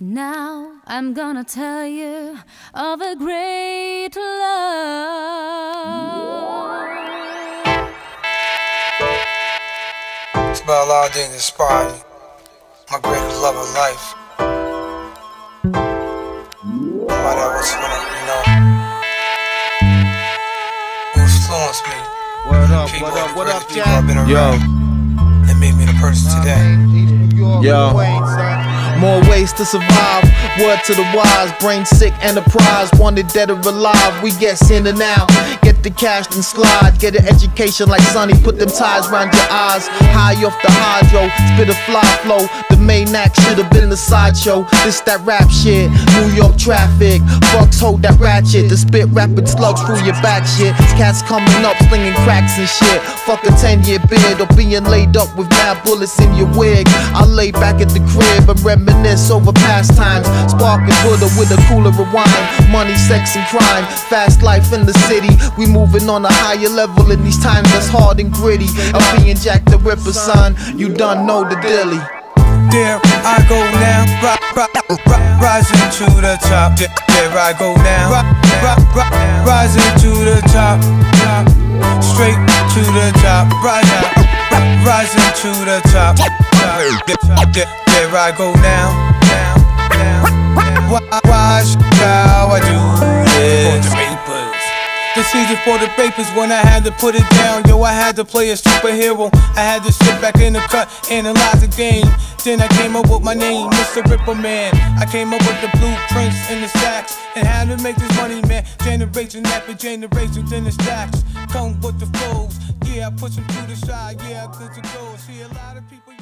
Now I'm gonna tell you of a great love. It's about Allah that inspired me, my greatest love of life. Why that was when I, you know, influenced me. What up, People, what up, what up, I've Jack? been Yo, around that made me the person today. Yo. More ways to survive. Word to the wise, brain sick enterprise, wanted dead or alive. We get in and out, get the cash and slide. Get an education like Sonny, put them ties round your eyes. High off the hydro, spit a fly flow. The main act should have been the sideshow. This that rap shit, New York traffic. Bucks hold that ratchet, the spit rapid slugs through your back shit. Cats coming up, slinging cracks and shit. Fuck a 10 year beard or being laid up with mad bullets in your wig. I lay back at the crib and reminisce over past times. Sparking Buddha with a cooler of wine. Money, sex, and crime. Fast life in the city. We moving on a higher level in these times that's hard and gritty. I'm being Jack the Ripper, son. You done know the dilly. There I go now, ri- ri- ri- rising to the top. There, I go now, ri- ri- ri- rising to the top, top. straight to the top. Right now, rising to the top. top. There, I go now, now, now. now. Why, how I do this? The season for the papers when I had to put it down. Yo, I had to play a superhero. I had to sit back in the cut, analyze the game. Then I came up with my name, Mr. Ripper Man. I came up with the blueprints and the stacks. And how to make this money, man. Generation after generation, then the stacks. Come with the flows. Yeah, I push them through the side. Yeah, good to go. See a lot of people.